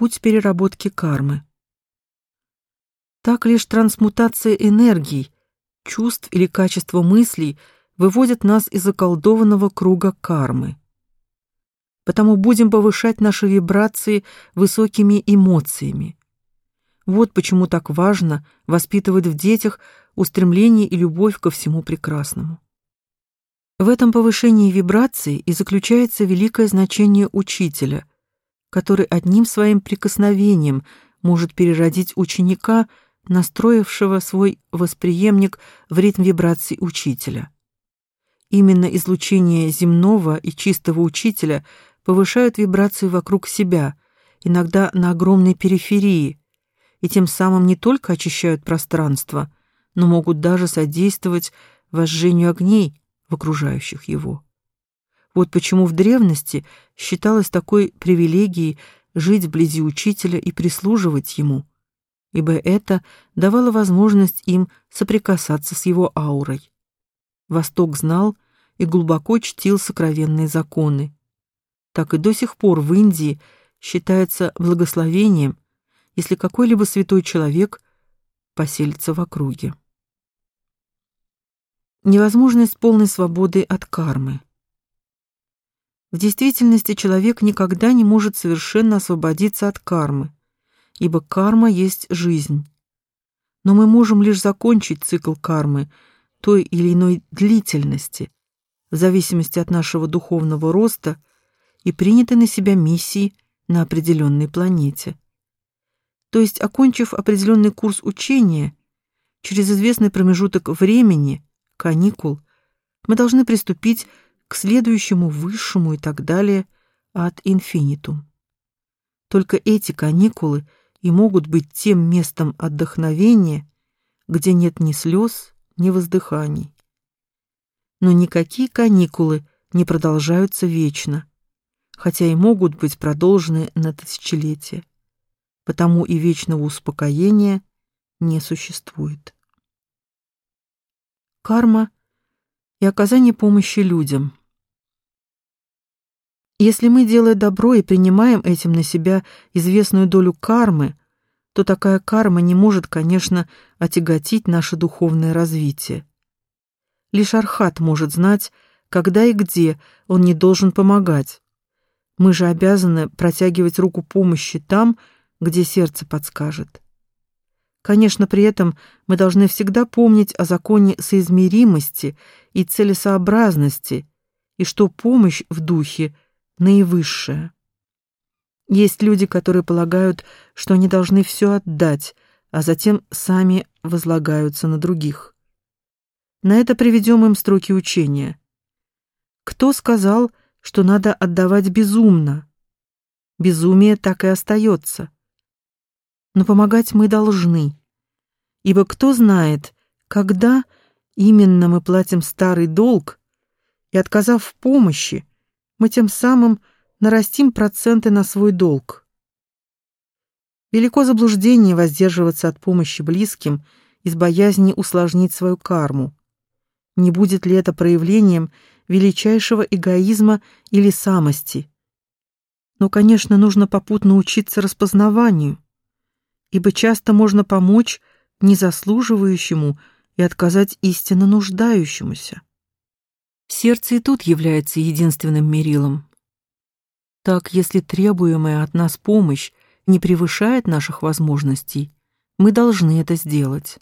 путь переработки кармы. Так лишь трансмутация энергий, чувств или качества мыслей выводит нас из заколдованного круга кармы. Потому будем повышать наши вибрации высокими эмоциями. Вот почему так важно воспитывать в детях устремление и любовь ко всему прекрасному. В этом повышении вибраций и заключается великое значение учителя, который одним своим прикосновением может переродить ученика, настроившего свой восприемник в ритм вибраций учителя. Именно излучение земного и чистого учителя повышают вибрации вокруг себя, иногда на огромной периферии, и тем самым не только очищают пространство, но могут даже содействовать возжжению огней в окружающих его. Вот почему в древности считалось такой привилегией жить вблизи учителя и прислуживать ему, ибо это давало возможность им соприкасаться с его аурой. Восток знал и глубоко чтил сокровенные законы. Так и до сих пор в Индии считается благословением, если какой-либо святой человек поселится в округе. Невозможность полной свободы от кармы. В действительности человек никогда не может совершенно освободиться от кармы, ибо карма есть жизнь. Но мы можем лишь закончить цикл кармы той или иной длительности, в зависимости от нашего духовного роста и принятой на себя миссии на определенной планете. То есть, окончив определенный курс учения, через известный промежуток времени, каникул, мы должны приступить к следующему высшему и так далее ad infinitum. Только эти каникулы и могут быть тем местом отдохновения, где нет ни слез, ни воздыханий. Но никакие каникулы не продолжаются вечно, хотя и могут быть продолжены на тысячелетия. Потому и вечного успокоения не существует. Карма и оказание помощи людям. Если мы, делая добро и принимаем этим на себя известную долю кармы, то такая карма не может, конечно, отяготить наше духовное развитие. Лишь Архат может знать, когда и где он не должен помогать. Мы же обязаны протягивать руку помощи там, где сердце подскажет. Конечно, при этом мы должны всегда помнить о законе соизмеримости и целесообразности, и что помощь в духе — наивысшее. Есть люди, которые полагают, что они должны все отдать, а затем сами возлагаются на других. На это приведем им строки учения. Кто сказал, что надо отдавать безумно? Безумие так и остается. Но помогать мы должны, ибо кто знает, когда именно мы платим старый долг, и, отказав в помощи, мы тем самым нарастим проценты на свой долг. Велико заблуждение воздерживаться от помощи близким из боязни усложнить свою карму. Не будет ли это проявлением величайшего эгоизма или самости? Но, конечно, нужно попутно учиться распознаванию, ибо часто можно помочь незаслуживающему и отказать истинно нуждающемуся. Сердце и тут является единственным мерилом. Так, если требуемая от нас помощь не превышает наших возможностей, мы должны это сделать.